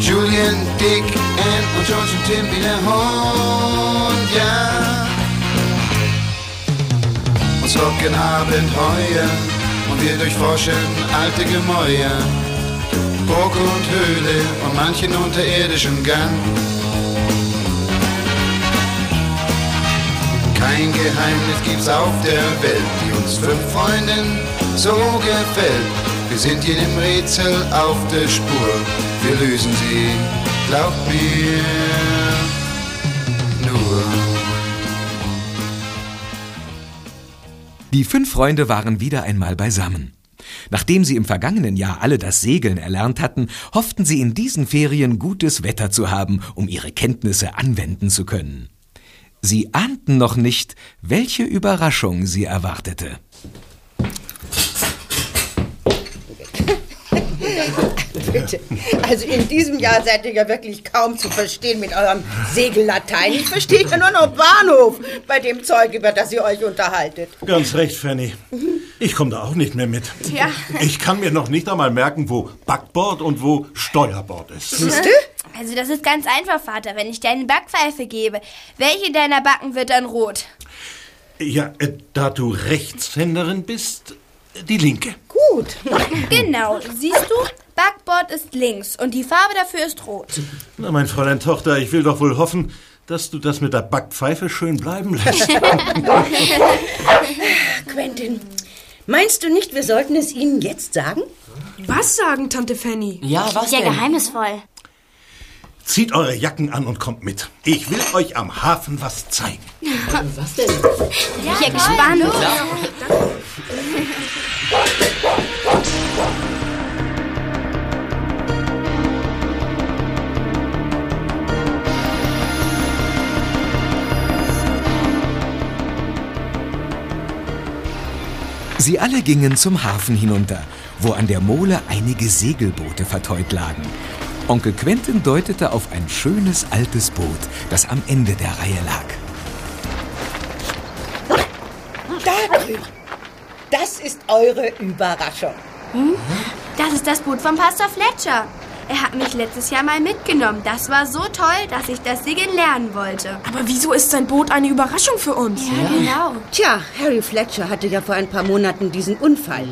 Julian, Dick, Ann und George und Timmy der Hund, ja. Uns locken Abenteuer und wir durchforschen alte Gemäuer. Burg und Höhle und manchen unterirdischen Gang. Kein Geheimnis gibt's auf der Welt, die uns fünf Freunden so gefällt. Wir sind jedem Rätsel auf der Spur, wir lösen sie, glaubt mir. Die fünf Freunde waren wieder einmal beisammen. Nachdem sie im vergangenen Jahr alle das Segeln erlernt hatten, hofften sie in diesen Ferien gutes Wetter zu haben, um ihre Kenntnisse anwenden zu können. Sie ahnten noch nicht, welche Überraschung sie erwartete. Bitte. Also in diesem Jahr seid ihr ja wirklich kaum zu verstehen mit eurem Segellatein. Ich verstehe ja nur noch Bahnhof bei dem Zeug, über das ihr euch unterhaltet. Ganz recht, Fanny. Ich komme da auch nicht mehr mit. Ja. Ich kann mir noch nicht einmal merken, wo Backbord und wo Steuerbord ist. Siehst du? Also das ist ganz einfach, Vater. Wenn ich dir eine Backpfeife gebe, welche deiner Backen wird dann rot? Ja, äh, da du Rechtshänderin bist, die linke. Gut. Genau. Siehst du? Backbord ist links und die Farbe dafür ist rot. Na, mein Fräulein Tochter, ich will doch wohl hoffen, dass du das mit der Backpfeife schön bleiben lässt. Quentin, meinst du nicht, wir sollten es ihnen jetzt sagen? Was sagen, Tante Fanny? Ja, was Ja, denn? geheimnisvoll. Zieht eure Jacken an und kommt mit. Ich will euch am Hafen was zeigen. Was denn? Ja, ich bin gespannt. Sie alle gingen zum Hafen hinunter, wo an der Mole einige Segelboote verteut lagen. Onkel Quentin deutete auf ein schönes altes Boot, das am Ende der Reihe lag. Da drüben. Das ist eure Überraschung. Das ist das Boot von Pastor Fletcher. Er hat mich letztes Jahr mal mitgenommen. Das war so toll, dass ich das Segeln lernen wollte. Aber wieso ist sein Boot eine Überraschung für uns? Ja, genau. Tja, Harry Fletcher hatte ja vor ein paar Monaten diesen Unfall.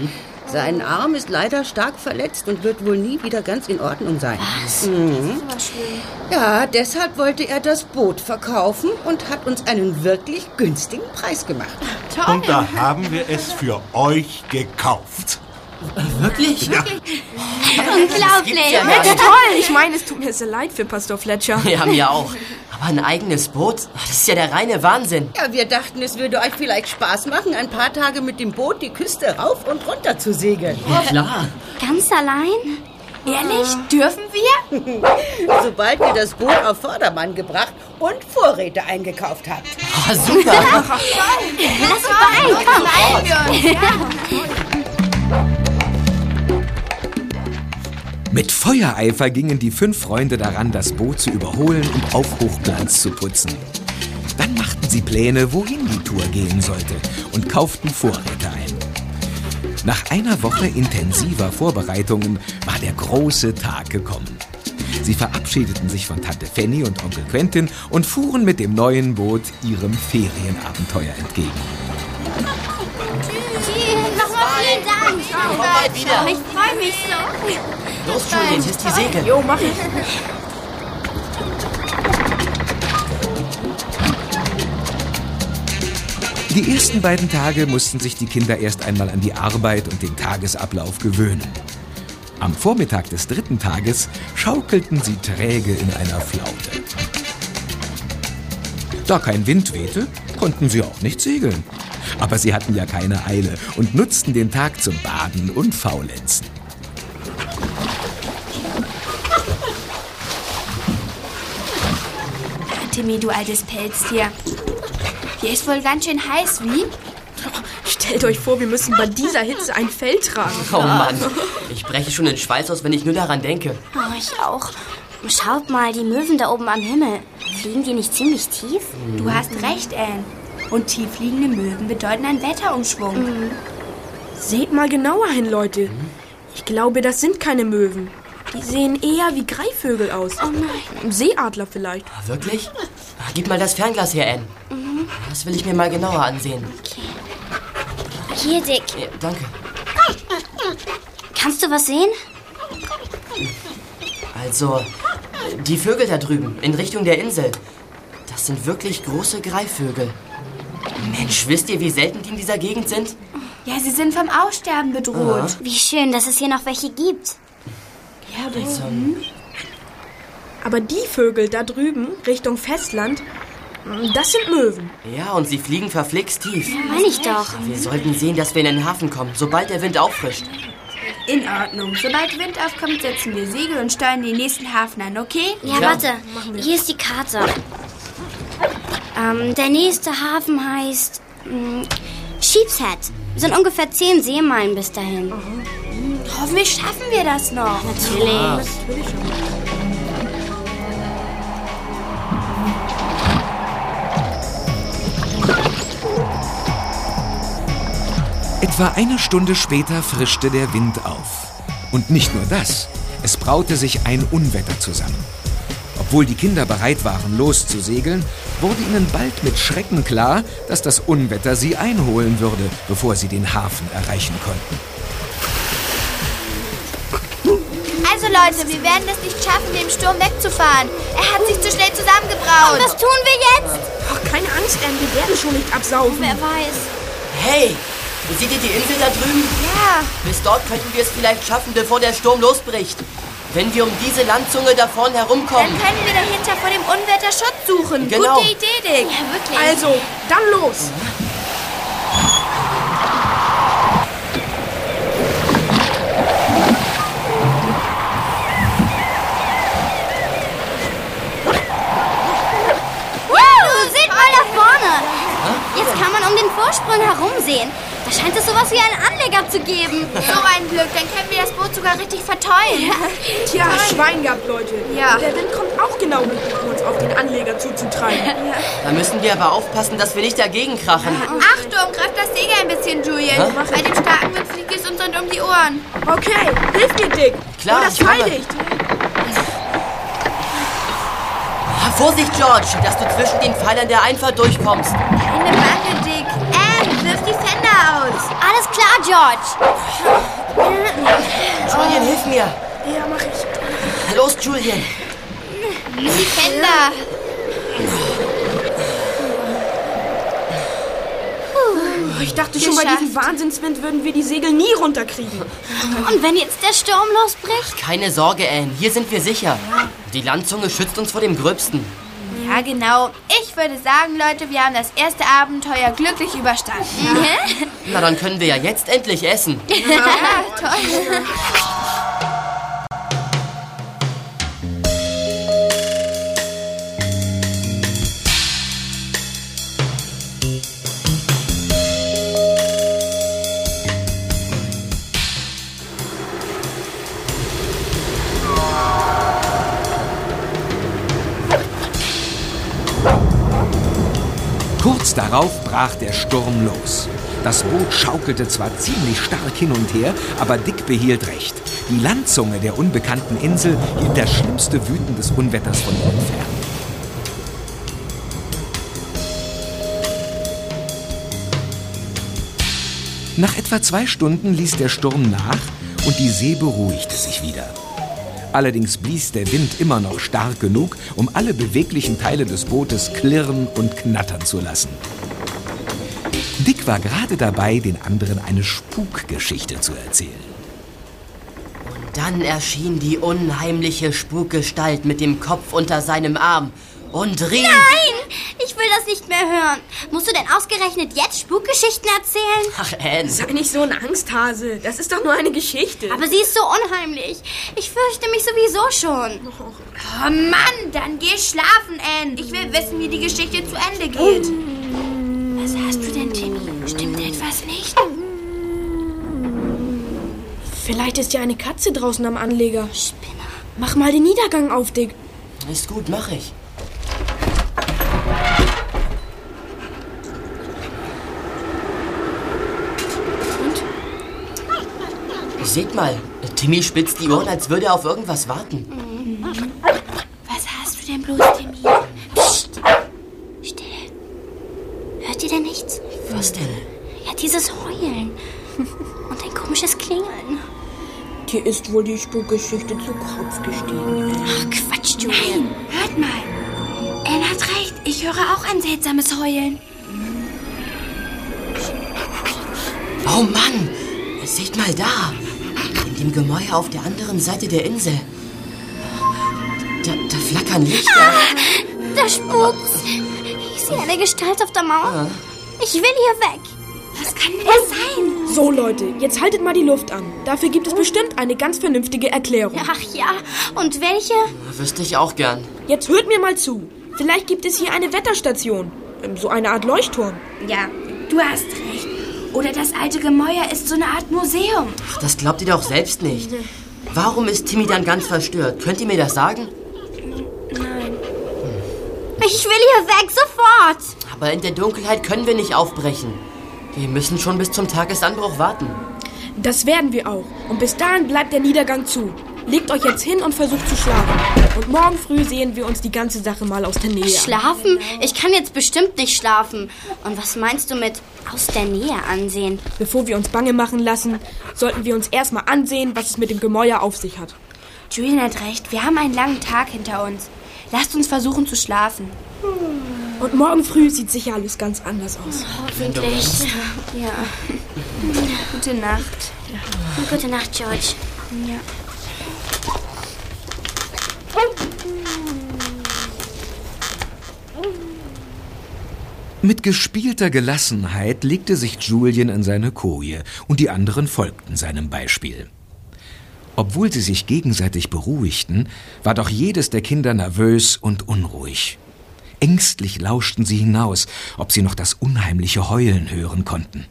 Sein Arm ist leider stark verletzt und wird wohl nie wieder ganz in Ordnung sein. Mhm. Ja, deshalb wollte er das Boot verkaufen und hat uns einen wirklich günstigen Preis gemacht. Und da haben wir es für euch gekauft. Wirklich? Ja. Unglaublich. Ja, Mensch, toll! Ich meine, es tut mir sehr leid für Pastor Fletcher. ja, mir auch. Aber ein eigenes Boot? Das ist ja der reine Wahnsinn. Ja, wir dachten, es würde euch vielleicht Spaß machen, ein paar Tage mit dem Boot die Küste rauf und runter zu segeln. Klar. Ganz allein? Ehrlich? Dürfen wir? Sobald ihr das Boot auf Vordermann gebracht und Vorräte eingekauft habt. Oh, super. Lass uns beeilen, komm! Mit Feuereifer gingen die fünf Freunde daran, das Boot zu überholen und auf Hochglanz zu putzen. Dann machten sie Pläne, wohin die Tour gehen sollte und kauften Vorräte ein. Nach einer Woche intensiver Vorbereitungen war der große Tag gekommen. Sie verabschiedeten sich von Tante Fanny und Onkel Quentin und fuhren mit dem neuen Boot ihrem Ferienabenteuer entgegen. Nochmal vielen Dank! Komm bald wieder. Ich freue mich so. Los, Julian, hier ist die Segel. Jo, mach ich. Die ersten beiden Tage mussten sich die Kinder erst einmal an die Arbeit und den Tagesablauf gewöhnen. Am Vormittag des dritten Tages schaukelten sie träge in einer Flaute. Da kein Wind wehte, konnten sie auch nicht segeln. Aber sie hatten ja keine Eile und nutzten den Tag zum Baden und Faulenzen. Timmy, du altes Pelztier. Hier ist wohl ganz schön heiß, wie? Stellt euch vor, wir müssen bei dieser Hitze ein Fell tragen. Oh Mann, ich breche schon den Schweiß aus, wenn ich nur daran denke. Oh, ich auch. Schaut mal, die Möwen da oben am Himmel. Fliegen die nicht ziemlich tief? Du hast recht, Anne. Und tiefliegende Möwen bedeuten einen Wetterumschwung. Seht mal genauer hin, Leute. Ich glaube, das sind keine Möwen. Die sehen eher wie Greifvögel aus. Oh nein. Seeadler vielleicht. Ah, Wirklich? Ah, Gib mal das Fernglas her, Anne. Das will ich mir mal genauer ansehen. Hier, Dick. Ja, danke. Kannst du was sehen? Also, die Vögel da drüben, in Richtung der Insel. Das sind wirklich große Greifvögel. Mensch, wisst ihr, wie selten die in dieser Gegend sind? Ja, sie sind vom Aussterben bedroht. Wie schön, dass es hier noch welche gibt. Also, Aber die Vögel da drüben, Richtung Festland, das sind Möwen. ja, und sie fliegen verflixt tief. Meine ich doch. Wir sollten sehen, dass wir in den Hafen kommen, sobald der Wind auffrischt. In Ordnung. Sobald Wind aufkommt, setzen wir Segel und steuern den nächsten Hafen an, okay? Ja, Klar. warte. Hier ist die Karte. Ähm, der nächste Hafen heißt mh, Sheepshead. Sind ungefähr zehn Seemeilen bis dahin. Hoffentlich schaffen wir das noch. Natürlich. Etwa eine Stunde später frischte der Wind auf. Und nicht nur das, es braute sich ein Unwetter zusammen. Obwohl die Kinder bereit waren, loszusegeln, wurde ihnen bald mit Schrecken klar, dass das Unwetter sie einholen würde, bevor sie den Hafen erreichen konnten. Also Leute, wir werden es nicht schaffen, dem Sturm wegzufahren. Er hat sich zu schnell zusammengebraut. Was tun wir jetzt? Ach, keine Angst, Anne, wir werden schon nicht absaufen. Wer weiß. Hey, seht ihr die Insel da drüben? Ja, Bis dort könnten wir es vielleicht schaffen, bevor der Sturm losbricht. Wenn wir um diese Landzunge da vorne dann herumkommen. können wir dahinter vor dem Unwetter Schutz suchen. Genau. Gute Idee, Dick. Ja, wirklich. Also, dann los. Woo, seht mal da vorne. Jetzt kann man um den Vorsprung herumsehen. Da scheint es sowas wie einen Anleger zu geben. So ein Glück, dann können wir das Boot sogar richtig verteilen. Tja, Schwein gehabt, Leute. Ja. Der Wind kommt auch genau um uns auf den Anleger zuzutreiben. Da müssen wir aber aufpassen, dass wir nicht dagegen krachen. Achtung, greif das Segel ein bisschen, Julian. Bei dem starken Wind fliegt es uns dann um die Ohren. Okay, hilf mir, Dick. Klar, Oh, das ich komme. Pfeillicht. Ah, Vorsicht, George, dass du zwischen den Pfeilern der Einfahrt durchkommst. Keine Bange, aus. Alles klar, George. Julian, hilf mir. Ja, mach ich. Los, Julian. Die Fender. Oh, Ich dachte schon, bei Geschafft. diesem Wahnsinnswind würden wir die Segel nie runterkriegen. Und wenn jetzt der Sturm losbricht? Keine Sorge, Anne. Hier sind wir sicher. Die Landzunge schützt uns vor dem Gröbsten. Ja, genau. Ich würde sagen, Leute, wir haben das erste Abenteuer glücklich überstanden. Na, dann können wir ja jetzt endlich essen. Ja, toll. Brach der Sturm los. Das Boot schaukelte zwar ziemlich stark hin und her, aber Dick behielt recht. Die Landzunge der unbekannten Insel hielt das schlimmste Wüten des Unwetters von ihnen fern. Nach etwa zwei Stunden ließ der Sturm nach und die See beruhigte sich wieder. Allerdings blies der Wind immer noch stark genug, um alle beweglichen Teile des Bootes klirren und knattern zu lassen. Dick war gerade dabei, den anderen eine Spukgeschichte zu erzählen. Dann erschien die unheimliche Spukgestalt mit dem Kopf unter seinem Arm Und Rien. Nein, ich will das nicht mehr hören. Musst du denn ausgerechnet jetzt Spukgeschichten erzählen? Ach, Anne. Sei nicht so ein Angsthase. Das ist doch nur eine Geschichte. Aber sie ist so unheimlich. Ich fürchte mich sowieso schon. Oh Mann, dann geh schlafen, Anne. Ich will wissen, wie die Geschichte zu Ende geht. Was hast Vielleicht ist ja eine Katze draußen am Anleger. Spinner. Mach mal den Niedergang auf, Dick. Ist gut, mach ich. Und? Seht mal, Timmy spitzt die Ohren, als würde er auf irgendwas warten. Was hast du denn bloß, Timmy? Psst. Still. Hört ihr denn nichts? Was denn? Ja, dieses Heulen. Und ein komisches Klingeln. Dir ist wohl die Spukgeschichte zu Kopf gestiegen. Ach, Quatsch, Julian. Hört mal. Anne hat recht. Ich höre auch ein seltsames Heulen. Oh Mann! Seht mal da! In dem Gemäuer auf der anderen Seite der Insel. Da, da flackern Lichter. Da spukt's. Ich sehe eine Gestalt auf der Mauer. Ich will hier weg. Was kann denn das sein? So, Leute, jetzt haltet mal die Luft an. Dafür gibt es bestimmt eine ganz vernünftige Erklärung. Ach ja, und welche? Wüsste ich auch gern. Jetzt hört mir mal zu. Vielleicht gibt es hier eine Wetterstation. Ähm, So eine Art Leuchtturm. Ja, du hast recht. Oder das alte Gemäuer ist so eine Art Museum. Ach, das glaubt ihr doch selbst nicht. Warum ist Timmy dann ganz verstört? Könnt ihr mir das sagen? Ich will hier weg, sofort. Aber in der Dunkelheit können wir nicht aufbrechen. Wir müssen schon bis zum Tagesanbruch warten. Das werden wir auch. Und bis dahin bleibt der Niedergang zu. Legt euch jetzt hin und versucht zu schlafen. Und morgen früh sehen wir uns die ganze Sache mal aus der Nähe an. Schlafen? Ich kann jetzt bestimmt nicht schlafen. Und was meinst du mit aus der Nähe ansehen? Bevor wir uns bange machen lassen, sollten wir uns erstmal ansehen, was es mit dem Gemäuer auf sich hat. Julian hat recht. Wir haben einen langen Tag hinter uns. Lasst uns versuchen zu schlafen. Und morgen früh sieht sicher alles ganz anders aus. Hoffentlich. Ja. Gute Nacht. Gute Nacht, George. Ja. Mit gespielter Gelassenheit legte sich Julian in seine Koje und die anderen folgten seinem Beispiel. Obwohl sie sich gegenseitig beruhigten, war doch jedes der Kinder nervös und unruhig. Ängstlich lauschten sie hinaus, ob sie noch das unheimliche Heulen hören konnten.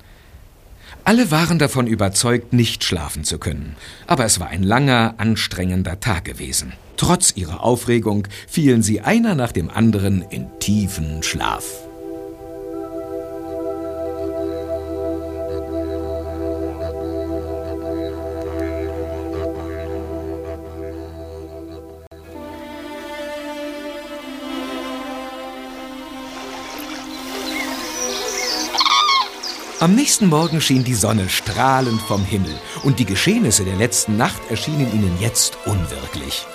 Alle waren davon überzeugt, nicht schlafen zu können, aber es war ein langer, anstrengender Tag gewesen. Trotz ihrer Aufregung fielen sie einer nach dem anderen in tiefen Schlaf. Am nächsten Morgen schien die Sonne strahlend vom Himmel und die Geschehnisse der letzten Nacht erschienen ihnen jetzt unwirklich.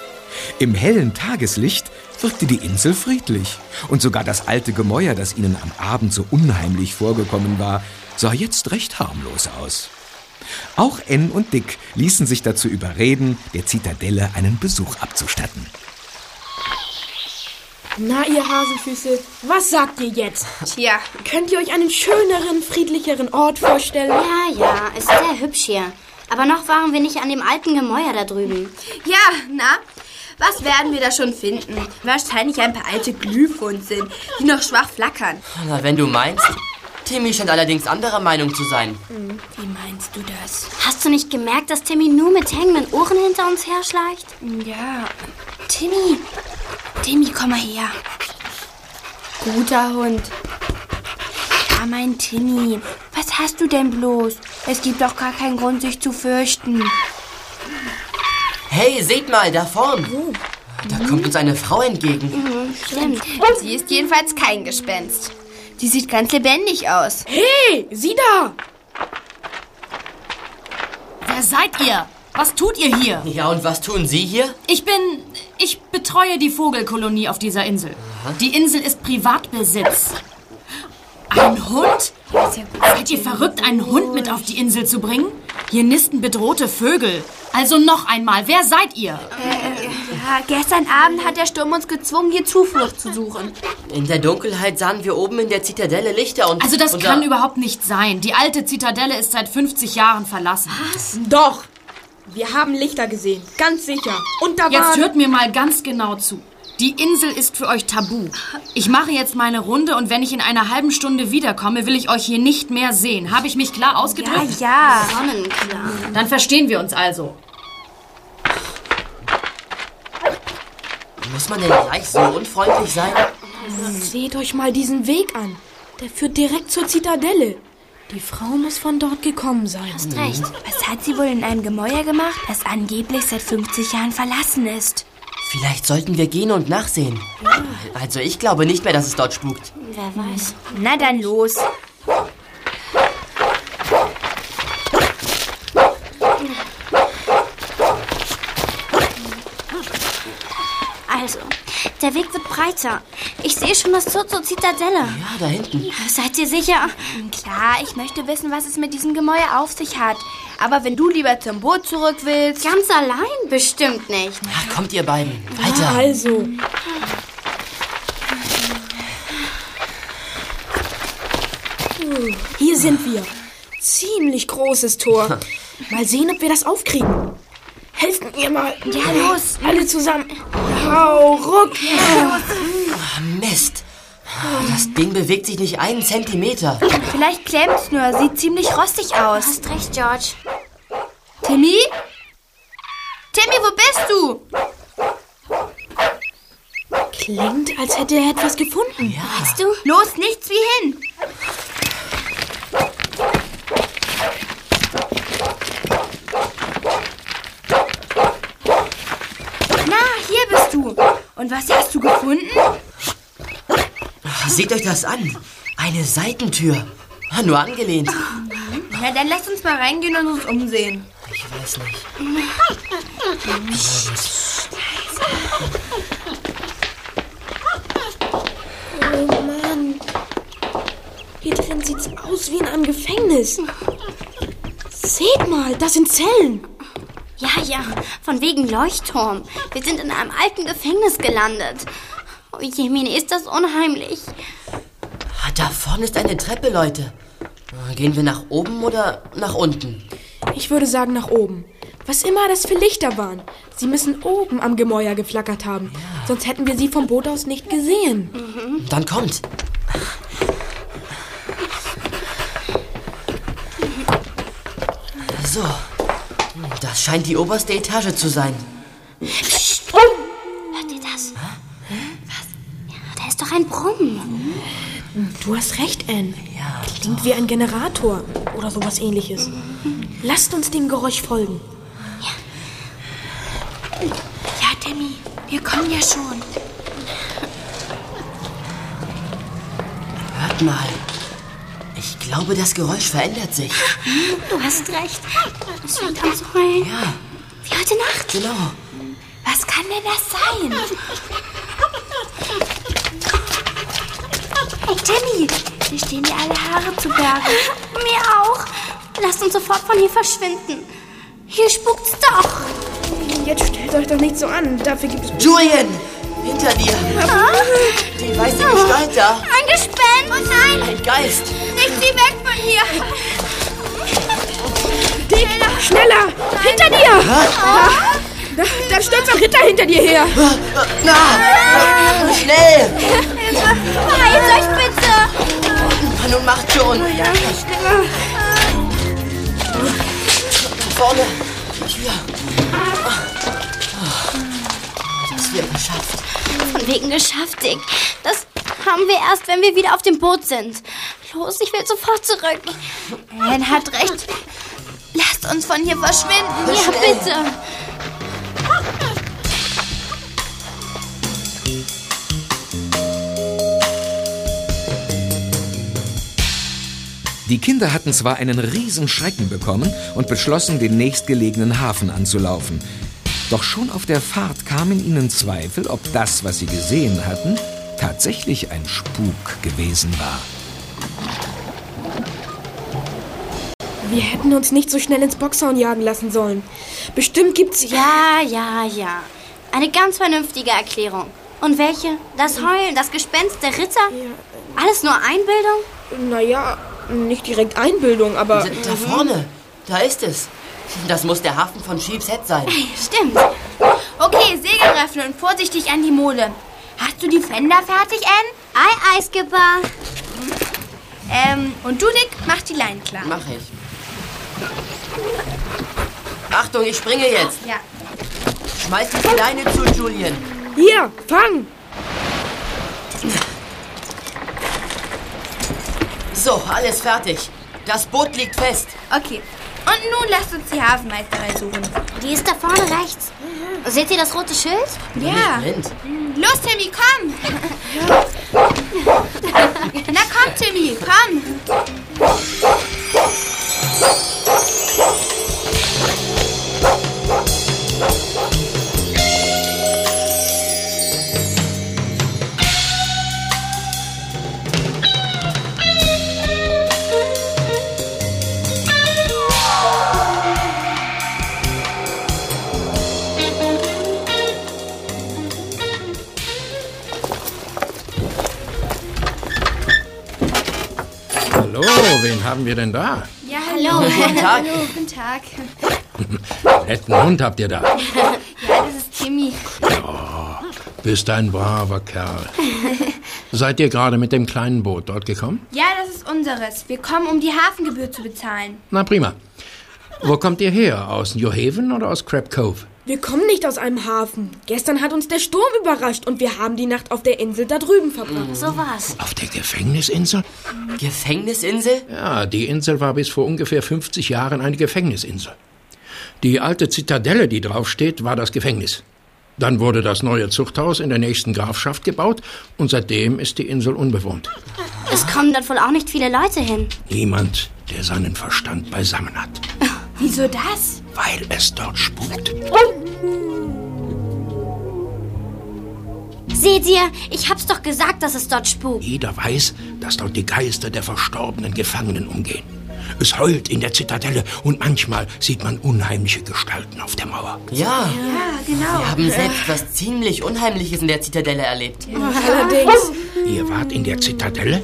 Im hellen Tageslicht wirkte die Insel friedlich und sogar das alte Gemäuer, das ihnen am Abend so unheimlich vorgekommen war, sah jetzt recht harmlos aus. Auch N und Dick ließen sich dazu überreden, der Zitadelle einen Besuch abzustatten. Na, ihr Hasenfüße, was sagt ihr jetzt? Tja, Könnt ihr euch einen schöneren, friedlicheren Ort vorstellen? Ja, ja, ist sehr hübsch hier. Aber noch waren wir nicht an dem alten Gemäuer da drüben. ja, na? Was werden wir da schon finden? Wahrscheinlich ein paar alte Glühfunzeln, die noch schwach flackern. Na, wenn du meinst. Timmy scheint allerdings anderer Meinung zu sein. Wie meinst du das? Hast du nicht gemerkt, dass Timmy nur mit hängenden Ohren hinter uns herschleicht? Ja. Timmy. Timmy, komm mal her. Guter Hund. Ja, mein Timmy. Was hast du denn bloß? Es gibt doch gar keinen Grund, sich zu fürchten. Hey, seht mal, da vorn. Da kommt uns eine Frau entgegen. Stimmt. Sie ist jedenfalls kein Gespenst. Die sieht ganz lebendig aus. Hey, sieh da! Wer seid ihr? Was tut ihr hier? Ja, und was tun Sie hier? Ich bin. Ich betreue die Vogelkolonie auf dieser Insel. Die Insel ist Privatbesitz. Ein Hund? Seid ihr verrückt, einen Hund mit auf die Insel zu bringen? Hier nisten bedrohte Vögel. Also noch einmal, wer seid ihr? Ja, gestern Abend hat der Sturm uns gezwungen, hier Zuflucht zu suchen. In der Dunkelheit sahen wir oben in der Zitadelle Lichter und... Also das und kann da- überhaupt nicht sein. Die alte Zitadelle ist seit 50 Jahren verlassen. Doch. Wir haben Lichter gesehen. Ganz sicher. Und da Jetzt hört mir mal ganz genau zu. Die Insel ist für euch tabu. Ich mache jetzt meine Runde und wenn ich in einer halben Stunde wiederkomme, will ich euch hier nicht mehr sehen. Habe ich mich klar ausgedrückt? Ja. Sonnenklar. Dann verstehen wir uns also. Muss man denn gleich so unfreundlich sein? Seht euch mal diesen Weg an. Der führt direkt zur Zitadelle. Die Frau muss von dort gekommen sein. Hast recht. Was hat sie wohl in ein Gemäuer gemacht, das angeblich seit 50 Jahren verlassen ist? Vielleicht sollten wir gehen und nachsehen. Also ich glaube nicht mehr, dass es dort spukt. Wer weiß. Na dann los. Der Weg wird breiter. Ich sehe schon das Tor zur Zitadelle. Ja, da hinten. Seid ihr sicher? Klar, ich möchte wissen, was es mit diesem Gemäuer auf sich hat. Aber wenn du lieber zum Boot zurück willst... Ganz allein? Bestimmt nicht. Ach, kommt ihr beiden. Weiter. Also. Puh, Hier sind wir. Ziemlich großes Tor. Mal sehen, ob wir das aufkriegen. Helft mir mal. Ja, los. Alle zusammen. Hau, ruck. Mist. Das Ding bewegt sich nicht einen Zentimeter. Vielleicht klemmt's nur. Sieht ziemlich rostig aus. Hast recht, George. Timmy? Timmy, wo bist du? Klingt, als hätte er etwas gefunden. Weißt du? Los, nichts wie hin. Na, hier bist du. Und was hast du gefunden? Seht euch das an. Eine Seitentür. Ah, Nur angelehnt. Na, dann lasst uns mal reingehen und uns umsehen. Ich weiß nicht. Oh Mann. Hier drin sieht's aus wie in einem Gefängnis. Seht mal, das sind Zellen. Ja, ja, von wegen Leuchtturm. Wir sind in einem alten Gefängnis gelandet. Oh Jemine, ist das unheimlich. Ah, Da vorne ist eine Treppe, Leute. Gehen wir nach oben oder nach unten? Ich würde sagen nach oben. Was immer das für Lichter waren. Sie müssen oben am Gemäuer geflackert haben. Sonst hätten wir sie vom Boot aus nicht gesehen. Dann kommt. So. Das scheint die oberste Etage zu sein. Hört ihr das? Was? Ja, da ist doch ein Brummen. Du hast recht, Anne. Klingt wie ein Generator oder sowas ähnliches. Lasst uns dem Geräusch folgen. Ja, Timmy, wir kommen ja schon. Hört mal. Ich glaube, das Geräusch verändert sich. Du hast recht. Es zu heulen. Ja, Wie heute Nacht. genau. Was kann denn das sein? Hey, Timmy, Mir stehen dir alle Haare zu Berge. mir auch. Lasst uns sofort von hier verschwinden. Hier spukt's doch. Jetzt stellt euch doch nicht so an. Dafür gibt es. Julian! Hinter dir! Die weiße Gestalt da! Ein Gespenst. Oh nein, Ein Geist! Nicht sie weg von hier. Dick, schneller! Hinter dir! Da, da stürzt ein Ritter hinter dir her. Na! Schnell! Heilt euch bitte. Nun macht schon! Vorne! Tür! Das wird geschafft. Von wegen geschafft, Dick. Das haben wir erst, wenn wir wieder auf dem Boot sind. Los, ich will sofort zurück. Anne hat recht. Lasst uns von hier verschwinden. Ja, bitte. Die Kinder hatten zwar einen riesen Schrecken bekommen und beschlossen, den nächstgelegenen Hafen anzulaufen. Doch schon auf der Fahrt kamen ihnen Zweifel, ob das, was sie gesehen hatten, tatsächlich ein Spuk gewesen war. Wir hätten uns nicht so schnell ins Boxhorn jagen lassen sollen. Bestimmt gibt's... Ja, ja, ja. Eine ganz vernünftige Erklärung. Und welche? Das Heulen, das Gespenst der Ritter? Alles nur Einbildung? Naja, nicht direkt Einbildung, aber... Da, da vorne, da ist es. Das muss der Hafen von Sheepshead sein. Stimmt. Okay, Segel öffnen und vorsichtig an die Mole. Hast du die Fender fertig, Anne? Ei, ei, Skipper. Ähm, und du, Dick, mach die Leinen klar. Mach ich. Achtung, ich springe jetzt. Ja. Schmeiß die Leine zu, Julian. Hier, fang! So, alles fertig. Das Boot liegt fest. Okay. Und nun lasst uns die Hafenmeisterin suchen. Die ist da vorne rechts. Seht ihr das rote Schild? Ja. Blind. Los, Timmy, komm! Na komm, Timmy, komm! Wir denn da? Ja, hallo. Guten Tag. Guten Tag. Netten Hund habt ihr da. Ja, das ist Timmy. Bist ein braver Kerl. Seid ihr gerade mit dem kleinen Boot dort gekommen? Ja, das ist unseres. Wir kommen, um die Hafengebühr zu bezahlen. Na prima. Wo kommt ihr her? Aus New Haven oder aus Crab Cove? Wir kommen nicht aus einem Hafen. Gestern hat uns der Sturm überrascht und wir haben die Nacht auf der Insel da drüben verbracht. So was. Auf der Gefängnisinsel? Gefängnisinsel? Ja, die Insel war bis vor ungefähr 50 Jahren eine Gefängnisinsel. Die alte Zitadelle, die draufsteht, war das Gefängnis. Dann wurde das neue Zuchthaus in der nächsten Grafschaft gebaut und seitdem ist die Insel unbewohnt. Es kommen dort wohl auch nicht viele Leute hin. Niemand, der seinen Verstand beisammen hat. Wieso das? Weil es dort spukt. Seht ihr, ich hab's doch gesagt, dass es dort spukt. Jeder weiß, dass dort die Geister der verstorbenen Gefangenen umgehen. Es heult in der Zitadelle und manchmal sieht man unheimliche Gestalten auf der Mauer. Ja. Ja, genau. Wir haben selbst was ziemlich Unheimliches in der Zitadelle erlebt. Allerdings. Ihr wart in der Zitadelle?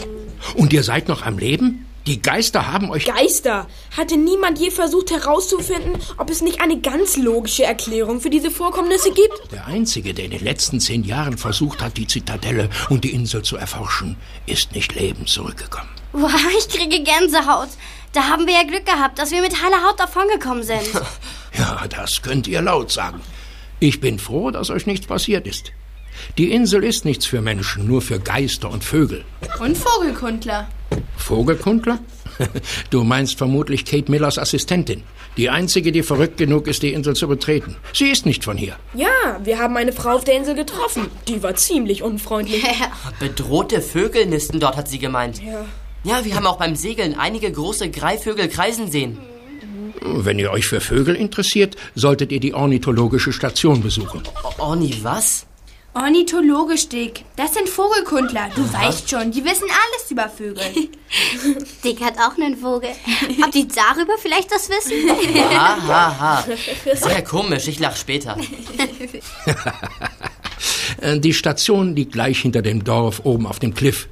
Und ihr seid noch am Leben? Die Geister haben euch... Geister. Hatte niemand je versucht herauszufinden, ob es nicht eine ganz logische Erklärung für diese Vorkommnisse gibt? Der Einzige, der in den letzten zehn Jahren versucht hat, die Zitadelle und die Insel zu erforschen, ist nicht lebend zurückgekommen. Wow, ich kriege Gänsehaut. Da haben wir ja Glück gehabt, dass wir mit heiler Haut davongekommen sind. Ja, das könnt ihr laut sagen. Ich bin froh, dass euch nichts passiert ist. Die Insel ist nichts für Menschen, nur für Geister und Vögel. Und Vogelkundler. Vogelkundler? Du meinst vermutlich Kate Millers Assistentin. Die einzige, die verrückt genug ist, die Insel zu betreten. Sie ist nicht von hier. Ja, wir haben eine Frau auf der Insel getroffen. Die war ziemlich unfreundlich. Bedrohte Vögel nisten dort, hat sie gemeint. Ja. Ja, wir haben auch beim Segeln einige große Greifvögel kreisen sehen. Wenn ihr euch für Vögel interessiert, solltet ihr die ornithologische Station besuchen. Orni, was? Ornithologisch, Dick. Das sind Vogelkundler. Du weißt schon, die wissen alles über Vögel. Dick hat auch einen Vogel. Ob die darüber vielleicht was wissen? Ha, ha, ha. Sehr komisch, ich lach später. Äh, Die Station liegt gleich hinter dem Dorf oben auf dem Cliff.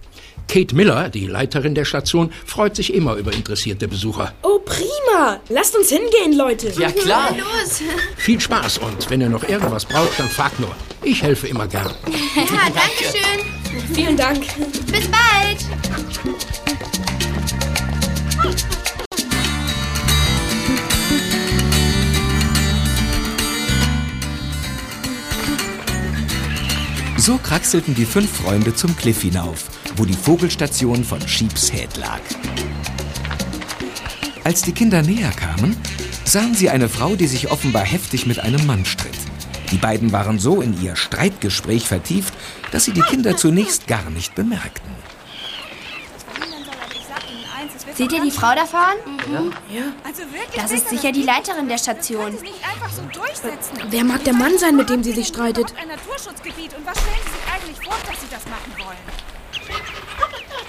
Kate Miller, die Leiterin der Station, freut sich immer über interessierte Besucher. Oh, prima. Lasst uns hingehen, Leute. Ja, klar. Los. Viel Spaß und wenn ihr noch irgendwas braucht, dann fragt nur. Ich helfe immer gern. Ja, danke schön. Vielen Dank. Bis bald. So kraxelten die fünf Freunde zum Cliff hinauf, wo die Vogelstation von Sheep's Head lag. Als die Kinder näher kamen, sahen sie eine Frau, die sich offenbar heftig mit einem Mann stritt. Die beiden waren so in ihr Streitgespräch vertieft, dass sie die Kinder zunächst gar nicht bemerkten. Seht ihr die Frau da vorne? Also wirklich, Das ist sicher die Leiterin der Station. Wer mag der Mann sein, mit dem sie sich streitet? Ein Naturschutzgebiet. Und was stellen Sie sich eigentlich vor, dass Sie das machen wollen?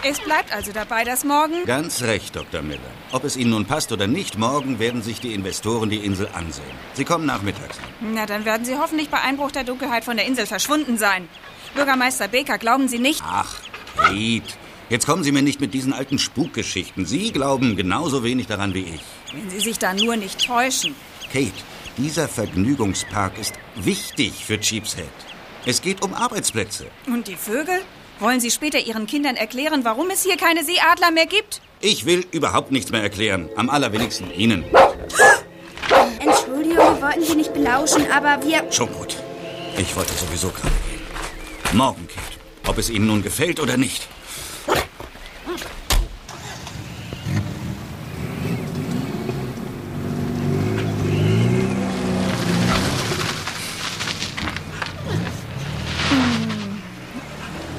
Es bleibt also dabei, dass morgen... Ganz recht, Dr. Miller. Ob es Ihnen nun passt oder nicht, morgen werden sich die Investoren die Insel ansehen. Sie kommen nachmittags an. Na, dann werden Sie hoffentlich bei Einbruch der Dunkelheit von der Insel verschwunden sein. Bürgermeister Baker, glauben Sie nicht... Ach, Kate, jetzt kommen Sie mir nicht mit diesen alten Spukgeschichten. Sie glauben genauso wenig daran wie ich. Wenn Sie sich da nur nicht täuschen. Kate, dieser Vergnügungspark ist wichtig für Cheapshead. Es geht um Arbeitsplätze. Und die Vögel? Wollen Sie später Ihren Kindern erklären, warum es hier keine Seeadler mehr gibt? Ich will überhaupt nichts mehr erklären. Am allerwenigsten Ihnen. Entschuldigung, wir wollten Sie nicht belauschen, aber wir... Schon gut. Ich wollte sowieso gerade gehen. Morgen, Kate. Ob es Ihnen nun gefällt oder nicht.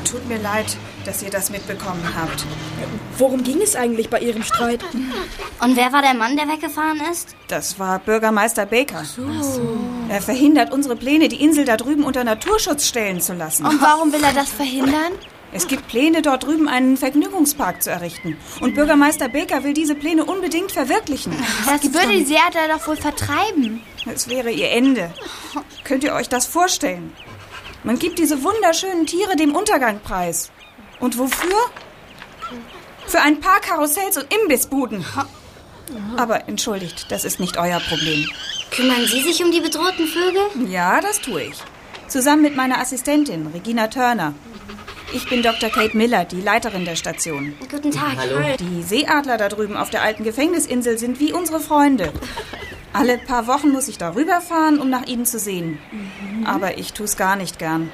Tut mir leid, dass ihr das mitbekommen habt. Worum ging es eigentlich bei Ihrem Streit? Und wer war der Mann, der weggefahren ist? Das war Bürgermeister Baker. Er verhindert unsere Pläne, die Insel da drüben unter Naturschutz stellen zu lassen. Und warum will er das verhindern? Es gibt Pläne, dort drüben einen Vergnügungspark zu errichten. Und Bürgermeister Baker will diese Pläne unbedingt verwirklichen. Das würde die Seeadler doch wohl vertreiben. Es wäre ihr Ende. Könnt ihr euch das vorstellen? Man gibt diese wunderschönen Tiere dem Untergang preis. Und wofür? Für ein paar Karussells und Imbissbuden. Aber entschuldigt, das ist nicht euer Problem. Kümmern Sie sich um die bedrohten Vögel? Ja, das tue ich. Zusammen mit meiner Assistentin, Regina Turner. Ich bin Dr. Kate Miller, die Leiterin der Station. Guten Tag. Hallo. Die Seeadler da drüben auf der alten Gefängnisinsel sind wie unsere Freunde. Alle paar Wochen muss ich darüber fahren, um nach ihnen zu sehen. Aber ich tue es gar nicht gern.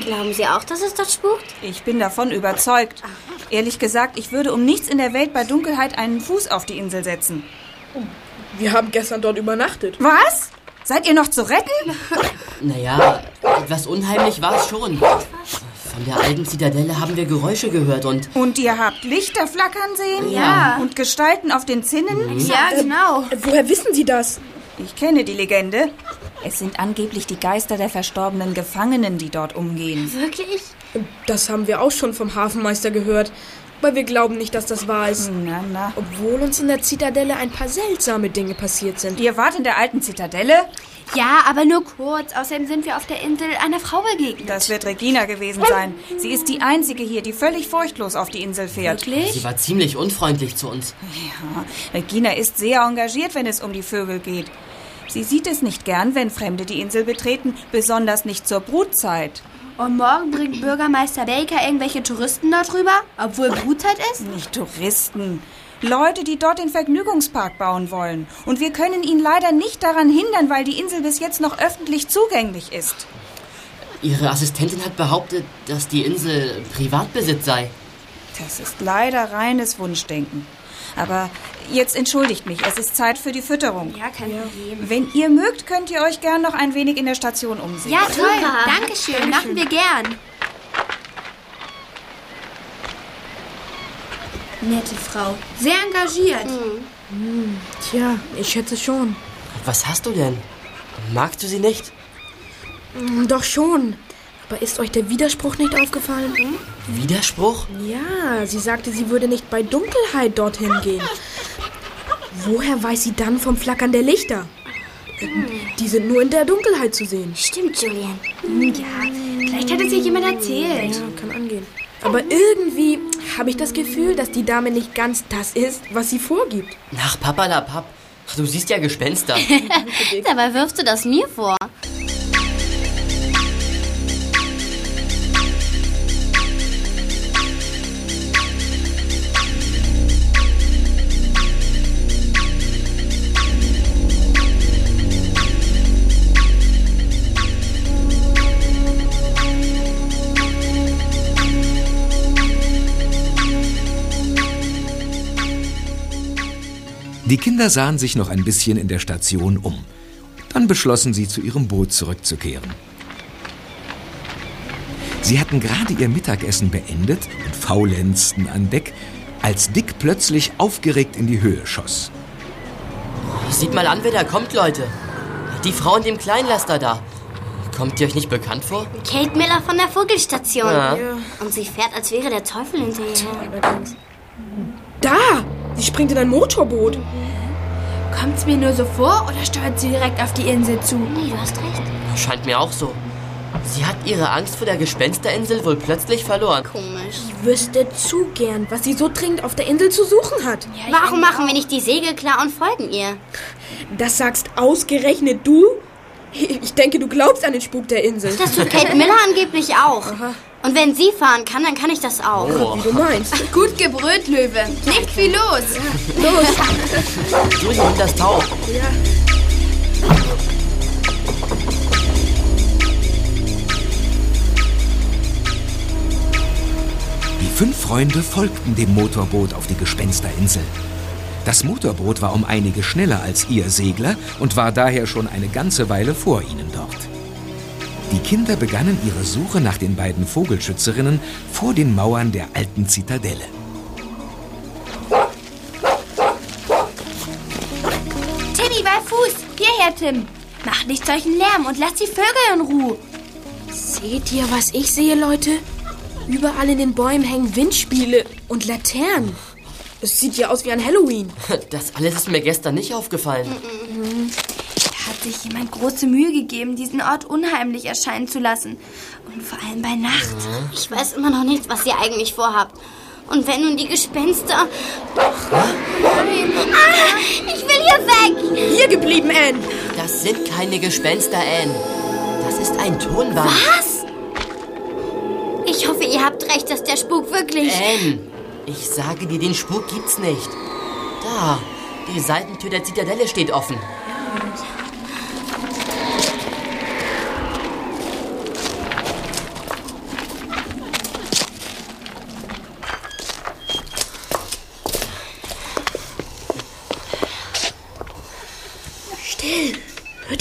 Glauben Sie auch, dass es dort spukt? Ich bin davon überzeugt. Ehrlich gesagt, ich würde um nichts in der Welt bei Dunkelheit einen Fuß auf die Insel setzen. Wir haben gestern dort übernachtet. Was? Seid ihr noch zu retten? Naja, etwas unheimlich war es schon. Von der alten Zitadelle haben wir Geräusche gehört und Und ihr habt Lichter flackern sehen? Ja. Und Gestalten auf den Zinnen? Ja, genau. Äh, Woher wissen Sie das? Ich kenne die Legende. Es sind angeblich die Geister der verstorbenen Gefangenen, die dort umgehen. Wirklich? Das haben wir auch schon vom Hafenmeister gehört. Aber wir glauben nicht, dass das wahr ist. Na, na. Obwohl uns in der Zitadelle ein paar seltsame Dinge passiert sind. Ihr wart in der alten Zitadelle? Ja, aber nur kurz. Außerdem sind wir auf der Insel einer Frau begegnet. Das wird Regina gewesen sein. Sie ist die einzige hier, die völlig furchtlos auf die Insel fährt. Wirklich? sie war ziemlich unfreundlich zu uns. Ja, Regina ist sehr engagiert, wenn es um die Vögel geht. Sie sieht es nicht gern, wenn Fremde die Insel betreten, besonders nicht zur Brutzeit. Und morgen bringt Bürgermeister Baker irgendwelche Touristen dort rüber, obwohl Brutzeit ist? Nicht Touristen. Leute, die dort den Vergnügungspark bauen wollen. Und wir können ihn leider nicht daran hindern, weil die Insel bis jetzt noch öffentlich zugänglich ist. Ihre Assistentin hat behauptet, dass die Insel Privatbesitz sei. Das ist leider reines Wunschdenken. Aber jetzt entschuldigt mich, es ist Zeit für die Fütterung. Ja, kein Problem. Wenn ihr mögt, könnt ihr euch gern noch ein wenig in der Station umsehen. Ja, toll. Dankeschön. Machen wir gern. Nette Frau. Sehr engagiert. Tja, ich schätze schon. Was hast du denn? Magst du sie nicht? Hm, Doch schon. Aber ist euch der Widerspruch nicht aufgefallen? Widerspruch? Ja, sie sagte, sie würde nicht bei Dunkelheit dorthin gehen. Woher weiß sie dann vom Flackern der Lichter? Die sind nur in der Dunkelheit zu sehen. Stimmt, Julian. Ja, vielleicht hat es ihr jemand erzählt. Ja, kann angehen. Aber irgendwie habe ich das Gefühl, dass die Dame nicht ganz das ist, was sie vorgibt. Nach Papalapap. Ach, Du siehst ja Gespenster. Dabei wirfst du das mir vor. Die Kinder sahen sich noch ein bisschen in der Station um. Dann beschlossen sie, zu ihrem Boot zurückzukehren. Sie hatten gerade ihr Mittagessen beendet und faulenzten an Deck, als Dick plötzlich aufgeregt in die Höhe schoss. Sieht mal an, wer da kommt, Leute. Die Frau in dem Kleinlaster da. Kommt die euch nicht bekannt vor? Kate Miller von der Vogelstation. Ja. Und sie fährt, als wäre der Teufel hinterher. Da! Sie springt in ein Motorboot. Kommt's mir nur so vor oder steuert sie direkt auf die Insel zu? Nee, du hast recht. Scheint mir auch so. Sie hat ihre Angst vor der Gespensterinsel wohl plötzlich verloren. Komisch. Ich wüsste zu gern, was sie so dringend auf der Insel zu suchen hat. Warum machen wir nicht die Segel klar und folgen ihr? Das sagst ausgerechnet du? Ich denke, du glaubst an den Spuk der Insel. Das tut Kate Miller angeblich auch. Und wenn sie fahren kann, dann kann ich das auch. Oh. Wie du meinst. Gut gebrüllt, Löwe. Nicht viel los. Julie, nimm das Tau. Die fünf Freunde folgten dem Motorboot auf die Gespensterinsel. Das Motorboot war um einige schneller als ihr Segler und war daher schon eine ganze Weile vor ihnen dort. Die Kinder begannen ihre Suche nach den beiden Vogelschützerinnen vor den Mauern der alten Zitadelle. Timmy, bei Fuß. Hierher, Tim. Mach nicht solchen Lärm und lass die Vögel in Ruhe. Seht ihr, was ich sehe, Leute? Überall in den Bäumen hängen Windspiele und Laternen. Es sieht ja aus wie ein Halloween. Das alles ist mir gestern nicht aufgefallen. Da hat sich jemand große Mühe gegeben, diesen Ort unheimlich erscheinen zu lassen. Und vor allem bei Nacht. Ich weiß immer noch nicht, was ihr eigentlich vorhabt. Und wenn nun die Gespenster... Nein. Ah, ich will hier weg! Hier geblieben, Anne. Das sind keine Gespenster, Anne. Das ist ein Tonband. Was? Ich hoffe, ihr habt recht, dass der Spuk wirklich... Anne, ich sage dir, den Spuk gibt's nicht. Da, die Seitentür der Zitadelle steht offen.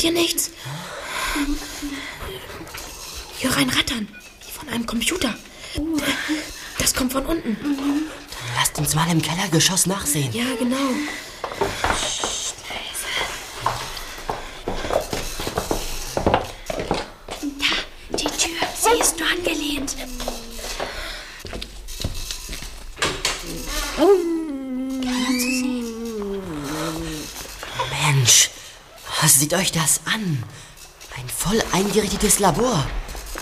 Ihr nichts? Ich höre ein Rattern. Wie von einem Computer. Das kommt von unten. Lasst uns mal im Kellergeschoss nachsehen. Ja, genau. Die Tür, sie ist nur angelehnt. Mensch, seht euch das an. Ein voll eingerichtetes Labor.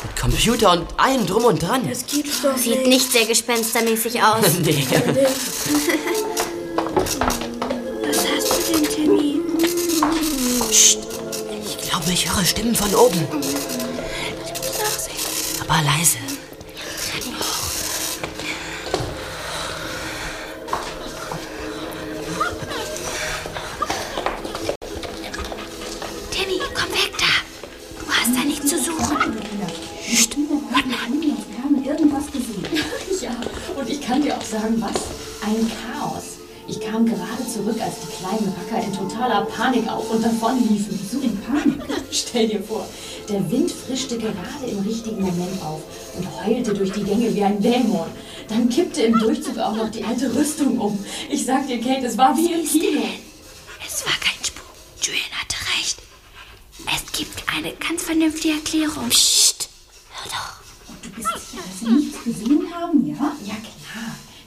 Mit Computer und allem drum und dran. Das gibt's doch Sieht nicht sehr gespenstermäßig aus. Nee. Was hast du denn, Timmy? Psst. Ich glaube, ich höre Stimmen von oben. Aber leise. Racker in totaler Panik auf und davon liefen. So in Panik? Stell dir vor, der Wind frischte gerade im richtigen Moment auf und heulte durch die Gänge wie ein Dämon. Dann kippte im Durchzug auch noch die alte Rüstung um. Ich sag dir, Kate, es war wie im Kino. Es war kein Spuk. Julian hatte recht. Es gibt eine ganz vernünftige Erklärung. Psst. Hör doch. Du bist sicher, dass sie nichts gesehen haben, ja? Ja, klar.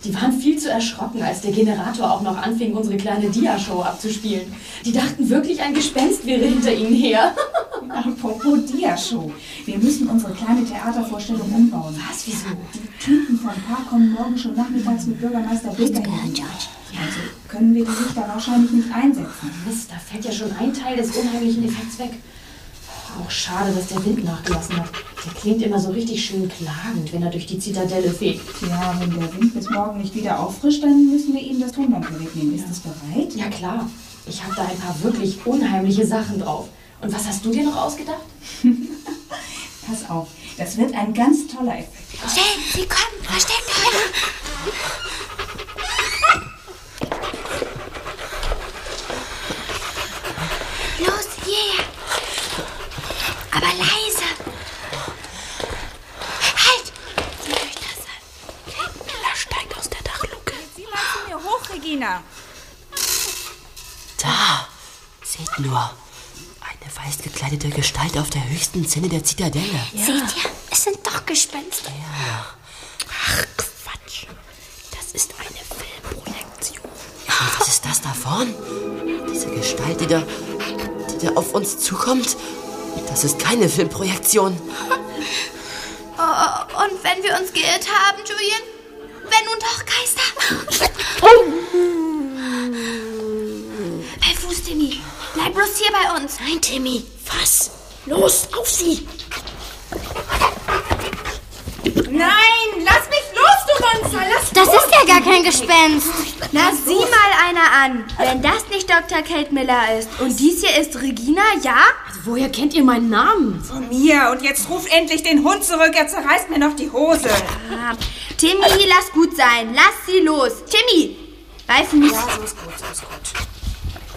Die waren viel zu erschrocken, als der Generator auch noch anfing, unsere kleine Dia-Show abzuspielen. Die dachten wirklich, ein Gespenst wäre hinter ihnen her. Apropos Dia-Show. Wir müssen unsere kleine Theatervorstellung umbauen. Was? Wieso? Die Typen vom Park kommen morgen schon nachmittags mit Bürgermeister Becker hin. Also können wir die Lichter wahrscheinlich nicht einsetzen. Mist, da fällt ja schon ein Teil des unheimlichen Effekts weg. Auch schade, dass der Wind nachgelassen hat. Der klingt immer so richtig schön klagend, wenn er durch die Zitadelle fegt. Ja, wenn der Wind bis morgen nicht wieder auffrischt, dann müssen wir ihm das Tonband wegnehmen. Ist das bereit? Ja, klar. Ich habe da ein paar wirklich unheimliche Sachen drauf. Und was hast du dir noch ausgedacht? Pass auf, das wird ein ganz toller Effekt. Schnell, sie kommen. Versteckt euch. Los, hierher. Aber leise. Halt! Seht euch das an. Kate Miller steigt aus der Dachluke. Sieh mal zu mir hoch, Regina. Da, seht nur. Eine weiß gekleidete Gestalt auf der höchsten Zinne der Zitadelle. Seht ihr, es sind doch Gespenster. Ach, Quatsch. Das ist eine Filmprojektion. Und was ist das da vorn? Diese Gestalt, die da, die da auf uns zukommt. Das ist keine Filmprojektion. Oh, und wenn wir uns geirrt haben, Julian? Wenn nun doch Geister? Bei Fuß, Timmy. Bleib bloß hier bei uns. Nein, Timmy. Was? Los, auf sie! Nein, lass mich los, du Monster! Lass Das ist ja gar kein Gespenst. Na, sieh mal einer an. Wenn das nicht Dr. Kate Miller ist und dies hier ist Regina, ja? Also, woher kennt ihr meinen Namen? Von mir. Und jetzt ruf endlich den Hund zurück. Er zerreißt mir noch die Hose. Ah, Timmy, lass gut sein. Lass sie los. Timmy! Weiß nicht. Ja, so ist gut, so ist gut.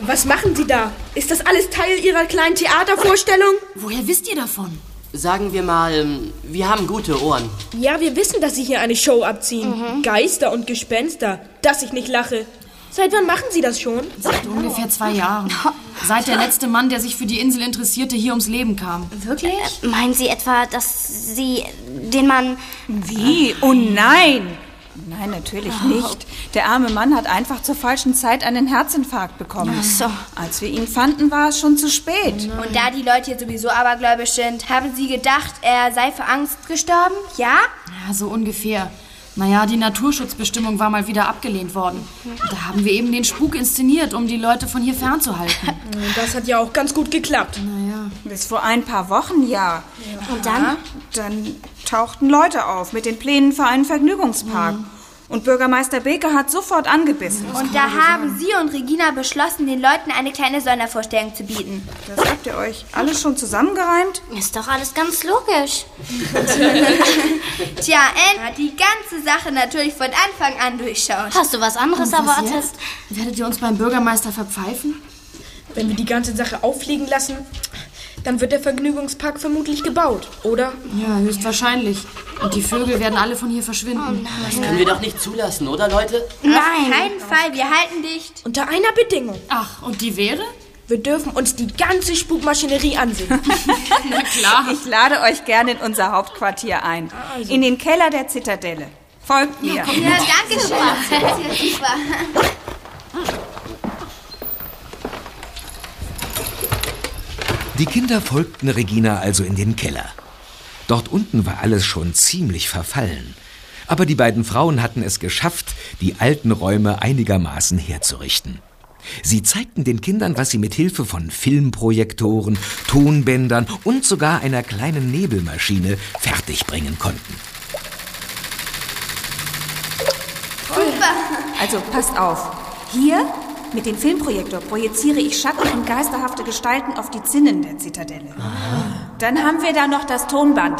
Was machen Sie da? Ist das alles Teil Ihrer kleinen Theatervorstellung? Woher wisst ihr davon? Sagen wir mal, wir haben gute Ohren. Ja, wir wissen, dass Sie hier eine Show abziehen. Geister und Gespenster. Dass ich nicht lache. Seit wann machen Sie das schon? Seit ungefähr zwei Jahren. Seit der letzte Mann, der sich für die Insel interessierte, hier ums Leben kam. Wirklich? meinen Sie etwa, dass Sie den Mann... Wie? Oh nein! Nein, natürlich nicht. Der arme Mann hat einfach zur falschen Zeit einen Herzinfarkt bekommen. Ach so. Als wir ihn fanden, war es schon zu spät. Und da die Leute hier sowieso abergläubisch sind, haben sie gedacht, er sei vor Angst gestorben? Ja? Ja, so ungefähr. Naja, die Naturschutzbestimmung war mal wieder abgelehnt worden. Da haben wir eben den Spuk inszeniert, um die Leute von hier fernzuhalten. Das hat ja auch ganz gut geklappt. Naja. Bis vor ein paar Wochen, ja. Und dann? Dann tauchten Leute auf mit den Plänen für einen Vergnügungspark. Und Bürgermeister Beker hat sofort angebissen. Und da haben Sie und Regina beschlossen, den Leuten eine kleine Sondervorstellung zu bieten. Das habt ihr euch alles schon zusammengereimt? Ist doch alles ganz logisch. Tja, Anne hat die ganze Sache natürlich von Anfang an durchschaut. Hast du was anderes erwartet? jetzt? Werdet ihr uns beim Bürgermeister verpfeifen? Wenn wir die ganze Sache auffliegen lassen, dann wird der Vergnügungspark vermutlich gebaut, oder? Ja, höchstwahrscheinlich. Und die Vögel werden alle von hier verschwinden. Das können wir doch nicht zulassen, oder Leute? Nein. Auf keinen Fall, wir halten dicht. Unter einer Bedingung. Ach, und die wäre? Wir dürfen uns die ganze Spukmaschinerie ansehen. Na klar. Ich lade euch gerne in unser Hauptquartier ein. In den Keller der Zitadelle. Folgt mir. Ja, danke schön. Das ist ja super. Die Kinder folgten Regina also in den Keller. Dort unten war alles schon ziemlich verfallen. Aber die beiden Frauen hatten es geschafft, die alten Räume einigermaßen herzurichten. Sie zeigten den Kindern, was sie mit Hilfe von Filmprojektoren, Tonbändern und sogar einer kleinen Nebelmaschine fertigbringen konnten. Also passt auf. Hier mit dem Filmprojektor projiziere ich Schatten und geisterhafte Gestalten auf die Zinnen der Zitadelle. Dann haben wir da noch das Tonband.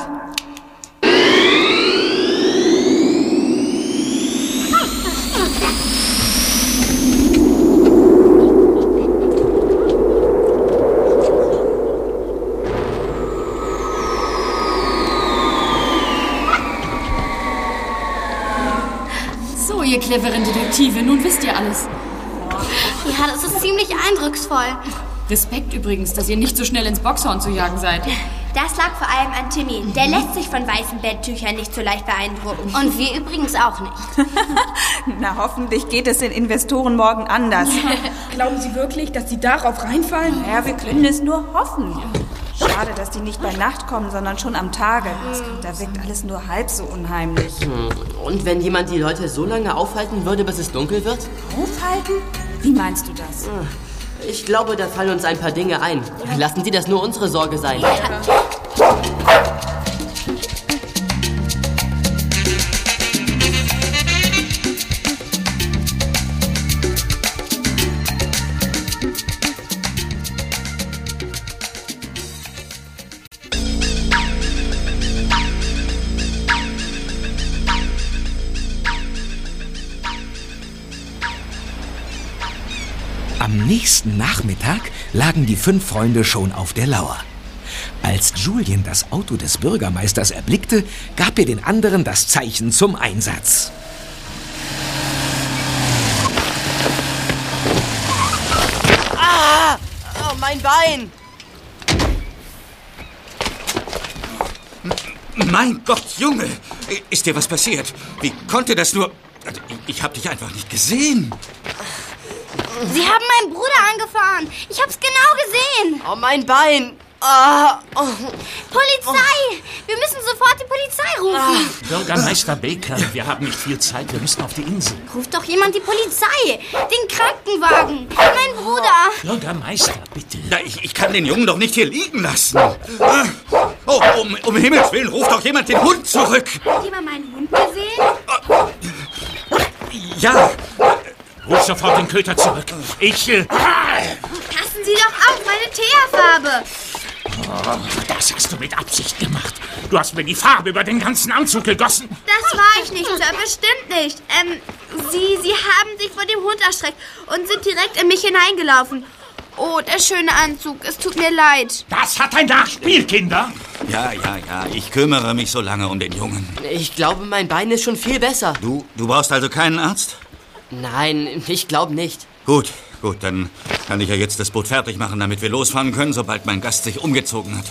So, ihr cleveren Detektive, nun wisst ihr alles. Ja, das ist ziemlich eindrucksvoll. Respekt übrigens, dass ihr nicht so schnell ins Boxhorn zu jagen seid. Das lag vor allem an Timmy. Der lässt sich von weißen Betttüchern nicht so leicht beeindrucken. Und wir übrigens auch nicht. Na, hoffentlich geht es den Investoren morgen anders. Glauben Sie wirklich, dass Sie darauf reinfallen? Ja, wir können es nur hoffen. Schade, dass die nicht bei Nacht kommen, sondern schon am Tage. Da wirkt alles nur halb so unheimlich. Hm, Und wenn jemand die Leute so lange aufhalten würde, bis es dunkel wird? Aufhalten? Wie meinst du das? Ich glaube, da fallen uns ein paar Dinge ein. Lassen Sie das nur unsere Sorge sein. Am nächsten Nachmittag lagen die fünf Freunde schon auf der Lauer. Als Julien das Auto des Bürgermeisters erblickte, gab er den anderen das Zeichen zum Einsatz. Ah! Oh, mein Bein! Mein Gott, Junge! Ist dir was passiert? Wie konnte das nur... Also, ich hab dich einfach nicht gesehen. Sie haben meinen Bruder angefahren. Ich hab's genau gesehen. Oh, mein Bein. Ah, oh. Polizei! Wir müssen sofort die Polizei rufen. Bürgermeister Baker, wir haben nicht viel Zeit. Wir müssen auf die Insel. Ruft doch jemand die Polizei. Den Krankenwagen. Mein Bruder. Bürgermeister, bitte. Na, ich, ich kann den Jungen doch nicht hier liegen lassen. Ah. Oh, um, um Himmels Willen, ruft doch jemand den Hund zurück. Hat jemand meinen Hund gesehen? Ja, Ruf sofort den Köter zurück. Ich. Äh, Passen Sie doch auf, meine Teerfarbe. oh, das hast du mit Absicht gemacht. Du hast mir die Farbe über den ganzen Anzug gegossen. Das war ich nicht, Sir. Bestimmt nicht. Ähm, Sie, Sie haben sich vor dem Hund erschreckt und sind direkt in mich hineingelaufen. Oh, der schöne Anzug. Es tut mir leid. Das hat ein Nachspiel, Kinder. Ja, ja, ja. Ich kümmere mich so lange um den Jungen. Ich glaube, mein Bein ist schon viel besser. Du, du brauchst also keinen Arzt? Nein, ich glaube nicht. Gut, gut, dann kann ich ja jetzt das Boot fertig machen, damit wir losfahren können, sobald mein Gast sich umgezogen hat.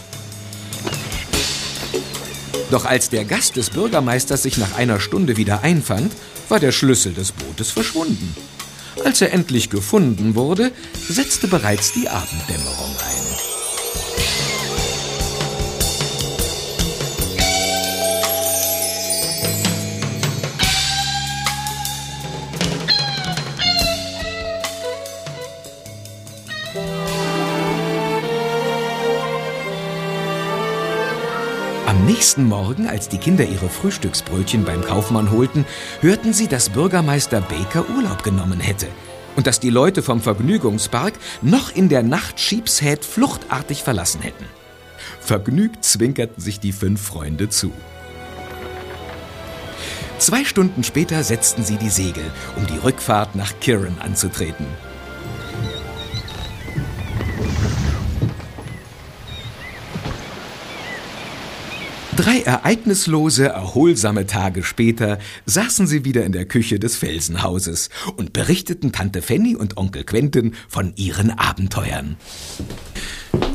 Doch als der Gast des Bürgermeisters sich nach einer Stunde wieder einfand, war der Schlüssel des Bootes verschwunden. Als er endlich gefunden wurde, setzte bereits die Abenddämmerung ein. Am nächsten Morgen, als die Kinder ihre Frühstücksbrötchen beim Kaufmann holten, hörten sie, dass Bürgermeister Baker Urlaub genommen hätte und dass die Leute vom Vergnügungspark noch in der Nacht Sheepshead fluchtartig verlassen hätten. Vergnügt zwinkerten sich die fünf Freunde zu. Zwei Stunden später setzten sie die Segel, um die Rückfahrt nach Kirin anzutreten. Drei ereignislose, erholsame Tage später saßen sie wieder in der Küche des Felsenhauses und berichteten Tante Fanny und Onkel Quentin von ihren Abenteuern.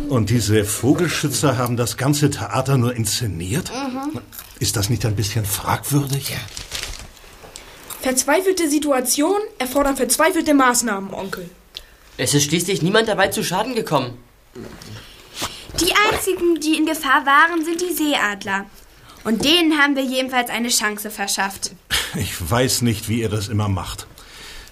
Und diese Vogelschützer haben das ganze Theater nur inszeniert? Mhm. Ist das nicht ein bisschen fragwürdig? Verzweifelte Situation erfordern verzweifelte Maßnahmen, Onkel. Es ist schließlich niemand dabei zu Schaden gekommen. Die einzigen, die in Gefahr waren, sind die Seeadler. Und denen haben wir jedenfalls eine Chance verschafft. Ich weiß nicht, wie ihr das immer macht.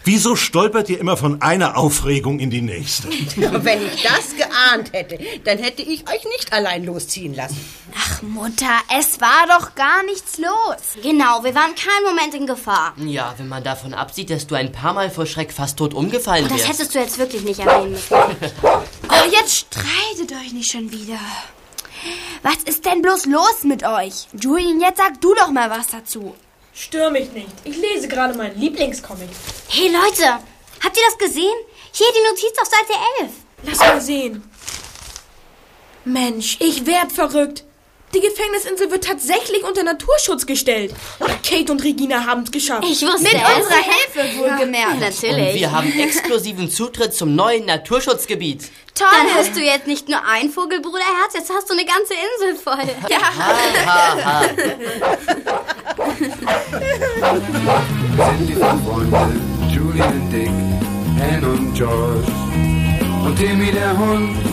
Wieso stolpert ihr immer von einer Aufregung in die nächste? Wenn ich das geahnt hätte, dann hätte ich euch nicht allein losziehen lassen. Ach, Mutter, es war doch gar nichts los. Genau, wir waren keinen Moment in Gefahr. Ja, wenn man davon absieht, dass du ein paar Mal vor Schreck fast tot umgefallen Oh, das wärst. hättest du jetzt wirklich nicht erwähnen müssen. Jetzt streitet euch nicht schon wieder. Was ist denn bloß los mit euch? Julian, jetzt sag du doch mal was dazu. Stör mich nicht. Ich lese gerade meinen Lieblingscomic. Hey Leute, habt ihr das gesehen? Hier die Notiz auf Seite 11. Lass mal sehen. Mensch, ich werd verrückt. Die Gefängnisinsel wird tatsächlich unter Naturschutz gestellt. Kate und Regina haben es geschafft. Ich wusste Mit es. unserer Hilfe wohlgemerkt. Natürlich. Und wir haben exklusiven Zutritt zum neuen Naturschutzgebiet. Toll. Dann hast du jetzt nicht nur ein Vogelbruderherz, jetzt hast du eine ganze Insel voll. Ja. Ha, ha. sind die fünf Freunde, Julian, Dick, Anne und George und Timmy der Hund.